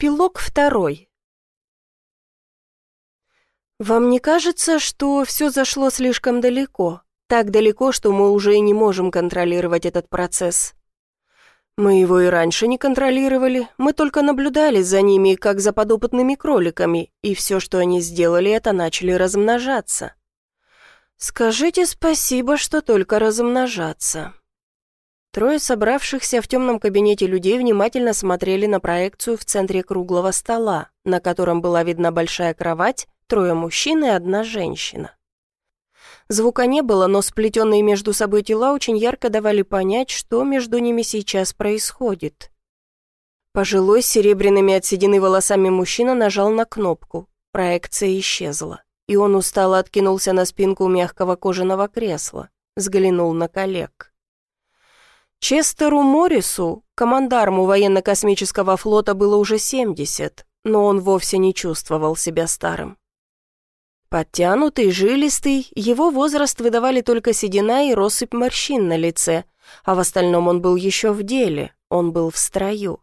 Эпилог второй. Вам не кажется, что все зашло слишком далеко? Так далеко, что мы уже и не можем контролировать этот процесс. Мы его и раньше не контролировали, мы только наблюдали за ними, как за подопытными кроликами, и все, что они сделали, это начали размножаться. Скажите спасибо, что только размножаться. Трое собравшихся в темном кабинете людей внимательно смотрели на проекцию в центре круглого стола, на котором была видна большая кровать, трое мужчин и одна женщина. Звука не было, но сплетенные между собой тела очень ярко давали понять, что между ними сейчас происходит. Пожилой с серебряными от седины волосами мужчина нажал на кнопку. Проекция исчезла, и он устало откинулся на спинку мягкого кожаного кресла, взглянул на коллег. Честеру Моррису, командарму военно-космического флота, было уже 70, но он вовсе не чувствовал себя старым. Подтянутый, жилистый, его возраст выдавали только седина и россыпь морщин на лице, а в остальном он был еще в деле, он был в строю,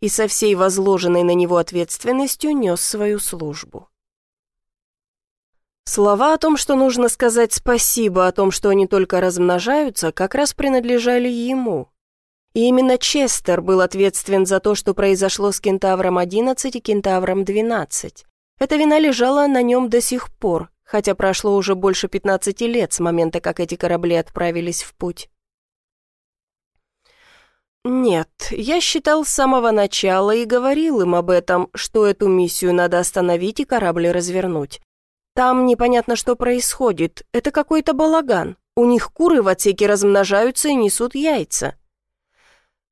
и со всей возложенной на него ответственностью нес свою службу. Слова о том, что нужно сказать спасибо, о том, что они только размножаются, как раз принадлежали ему. И именно Честер был ответственен за то, что произошло с Кентавром-11 и Кентавром-12. Эта вина лежала на нем до сих пор, хотя прошло уже больше 15 лет с момента, как эти корабли отправились в путь. Нет, я считал с самого начала и говорил им об этом, что эту миссию надо остановить и корабль развернуть. Там непонятно, что происходит. Это какой-то балаган. У них куры в отсеке размножаются и несут яйца.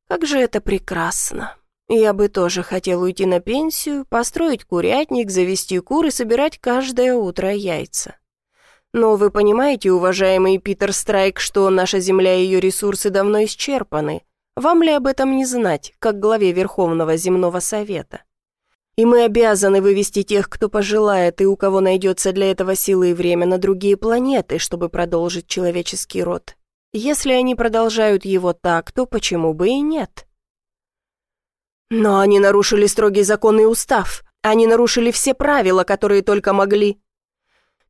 Как же это прекрасно. Я бы тоже хотел уйти на пенсию, построить курятник, завести кур и собирать каждое утро яйца. Но вы понимаете, уважаемый Питер Страйк, что наша Земля и ее ресурсы давно исчерпаны. Вам ли об этом не знать, как главе Верховного Земного Совета? И мы обязаны вывести тех, кто пожелает и у кого найдется для этого силы и время на другие планеты, чтобы продолжить человеческий род. Если они продолжают его так, то почему бы и нет? Но они нарушили строгий закон и устав. Они нарушили все правила, которые только могли.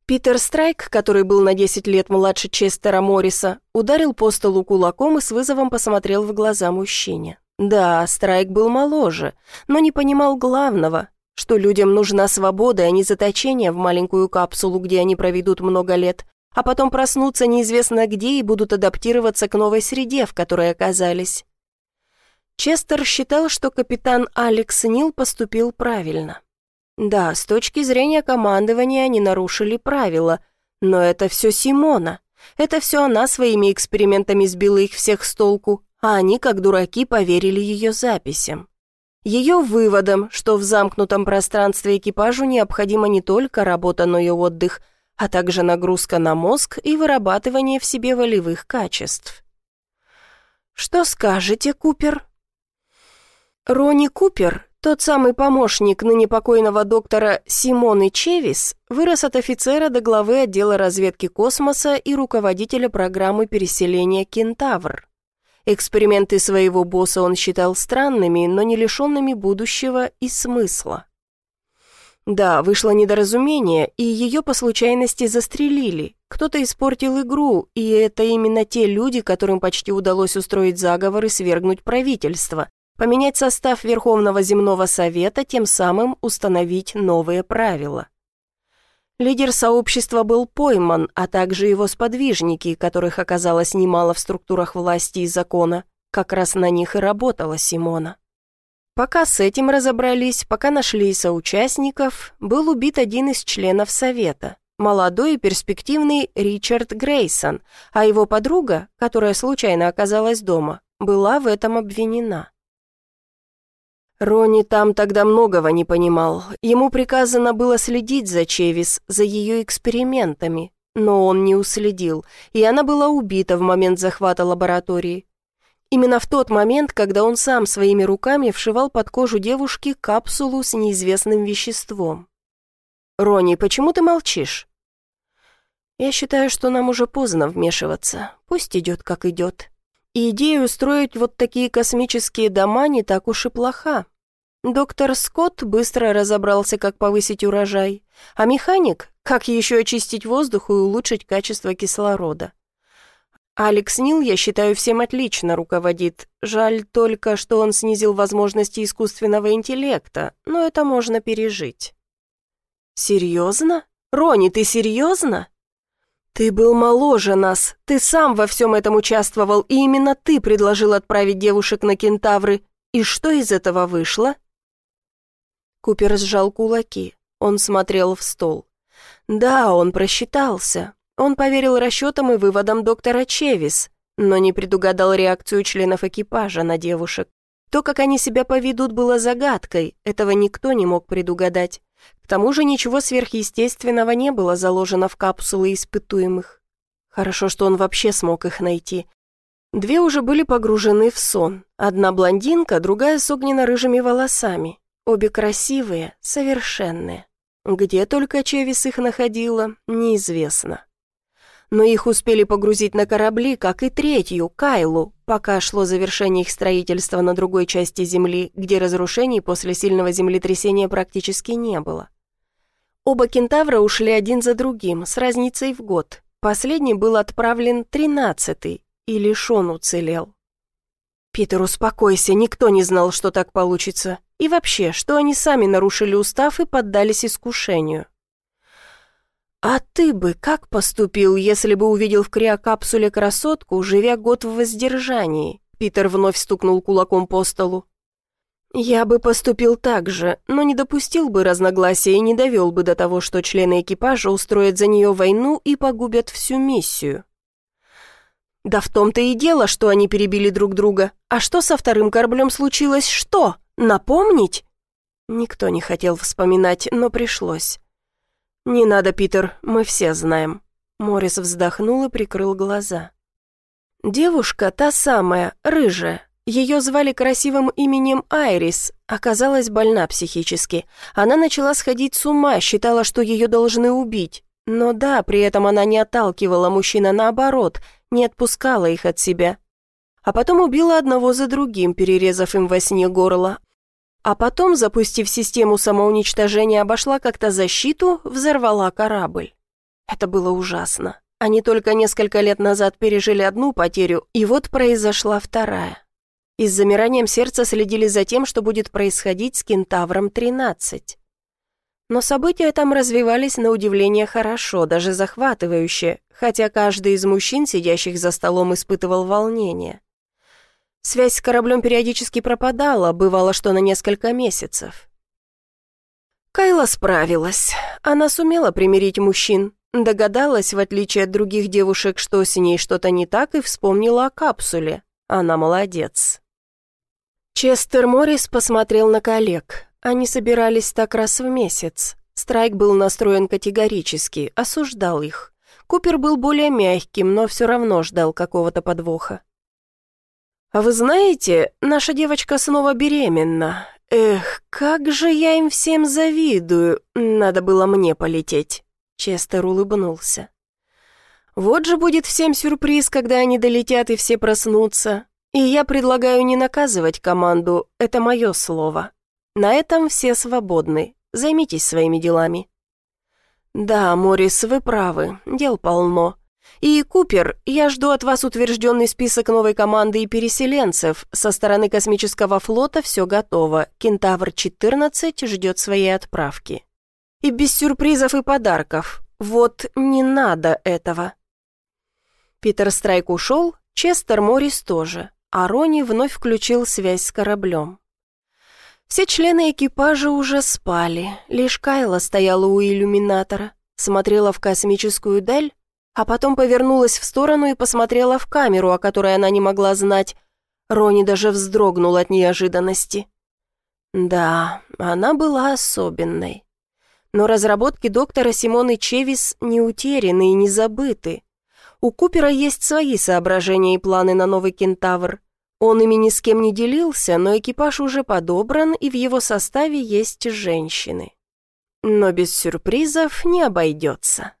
Питер Страйк, который был на 10 лет младше Честера Морриса, ударил по столу кулаком и с вызовом посмотрел в глаза мужчине. Да, Страйк был моложе, но не понимал главного, что людям нужна свобода, а не заточение в маленькую капсулу, где они проведут много лет, а потом проснутся неизвестно где и будут адаптироваться к новой среде, в которой оказались. Честер считал, что капитан Алекс Нил поступил правильно. Да, с точки зрения командования они нарушили правила, но это все Симона. Это все она своими экспериментами сбила их всех с толку, а они, как дураки, поверили ее записям. Ее выводом, что в замкнутом пространстве экипажу необходима не только работа, но и отдых, а также нагрузка на мозг и вырабатывание в себе волевых качеств. «Что скажете, Купер?» Ронни Купер, тот самый помощник ныне покойного доктора Симоны Чевис, вырос от офицера до главы отдела разведки космоса и руководителя программы переселения «Кентавр». Эксперименты своего босса он считал странными, но не лишенными будущего и смысла. Да, вышло недоразумение, и ее по случайности застрелили. Кто-то испортил игру, и это именно те люди, которым почти удалось устроить заговор и свергнуть правительство, поменять состав Верховного Земного Совета, тем самым установить новые правила. Лидер сообщества был пойман, а также его сподвижники, которых оказалось немало в структурах власти и закона. Как раз на них и работала Симона. Пока с этим разобрались, пока нашли соучастников, был убит один из членов Совета, молодой и перспективный Ричард Грейсон, а его подруга, которая случайно оказалась дома, была в этом обвинена. Рони там тогда многого не понимал. Ему приказано было следить за Чевис, за ее экспериментами. Но он не уследил, и она была убита в момент захвата лаборатории. Именно в тот момент, когда он сам своими руками вшивал под кожу девушки капсулу с неизвестным веществом. «Рони, почему ты молчишь?» «Я считаю, что нам уже поздно вмешиваться. Пусть идет, как идет. И идея устроить вот такие космические дома не так уж и плоха. Доктор Скотт быстро разобрался, как повысить урожай, а механик — как еще очистить воздух и улучшить качество кислорода. Алекс Нил, я считаю, всем отлично руководит. Жаль только, что он снизил возможности искусственного интеллекта, но это можно пережить. Серьезно? Рони, ты серьезно? Ты был моложе нас, ты сам во всем этом участвовал, и именно ты предложил отправить девушек на кентавры. И что из этого вышло? Купер сжал кулаки. Он смотрел в стол. Да, он просчитался. Он поверил расчетам и выводам доктора Чевис, но не предугадал реакцию членов экипажа на девушек. То, как они себя поведут, было загадкой, этого никто не мог предугадать. К тому же ничего сверхъестественного не было заложено в капсулы испытуемых. Хорошо, что он вообще смог их найти. Две уже были погружены в сон. Одна блондинка, другая с огненно-рыжими волосами. Обе красивые, совершенные. Где только Чевис их находила, неизвестно но их успели погрузить на корабли, как и третью, Кайлу, пока шло завершение их строительства на другой части Земли, где разрушений после сильного землетрясения практически не было. Оба кентавра ушли один за другим, с разницей в год. Последний был отправлен тринадцатый, и лишь он уцелел. «Питер, успокойся, никто не знал, что так получится. И вообще, что они сами нарушили устав и поддались искушению». «А ты бы как поступил, если бы увидел в криокапсуле красотку, живя год в воздержании?» Питер вновь стукнул кулаком по столу. «Я бы поступил так же, но не допустил бы разногласия и не довел бы до того, что члены экипажа устроят за нее войну и погубят всю миссию». «Да в том-то и дело, что они перебили друг друга. А что со вторым кораблем случилось? Что? Напомнить?» Никто не хотел вспоминать, но пришлось. «Не надо, Питер, мы все знаем». Морис вздохнул и прикрыл глаза. Девушка, та самая, рыжая, ее звали красивым именем Айрис, оказалась больна психически. Она начала сходить с ума, считала, что ее должны убить. Но да, при этом она не отталкивала мужчина наоборот, не отпускала их от себя. А потом убила одного за другим, перерезав им во сне горло, а потом, запустив систему самоуничтожения, обошла как-то защиту, взорвала корабль. Это было ужасно. Они только несколько лет назад пережили одну потерю, и вот произошла вторая. И с замиранием сердца следили за тем, что будет происходить с Кентавром-13. Но события там развивались на удивление хорошо, даже захватывающе, хотя каждый из мужчин, сидящих за столом, испытывал волнение. Связь с кораблем периодически пропадала, бывало, что на несколько месяцев. Кайла справилась. Она сумела примирить мужчин, догадалась, в отличие от других девушек, что с ней что-то не так, и вспомнила о капсуле. Она молодец. Честер Моррис посмотрел на коллег. Они собирались так раз в месяц. Страйк был настроен категорически, осуждал их. Купер был более мягким, но все равно ждал какого-то подвоха. А «Вы знаете, наша девочка снова беременна. Эх, как же я им всем завидую. Надо было мне полететь». Честер улыбнулся. «Вот же будет всем сюрприз, когда они долетят и все проснутся. И я предлагаю не наказывать команду, это мое слово. На этом все свободны. Займитесь своими делами». «Да, Морис, вы правы, дел полно. И, Купер, я жду от вас утвержденный список новой команды и переселенцев. Со стороны космического флота все готово. Кентавр-14 ждет своей отправки. И без сюрпризов и подарков. Вот не надо этого. Питер Страйк ушел, Честер Моррис тоже, а Рони вновь включил связь с кораблем. Все члены экипажа уже спали, лишь Кайла стояла у иллюминатора, смотрела в космическую даль, а потом повернулась в сторону и посмотрела в камеру, о которой она не могла знать. Рони даже вздрогнул от неожиданности. Да, она была особенной. Но разработки доктора Симоны Чевис не утеряны и не забыты. У Купера есть свои соображения и планы на новый кентавр. Он ими ни с кем не делился, но экипаж уже подобран, и в его составе есть женщины. Но без сюрпризов не обойдется.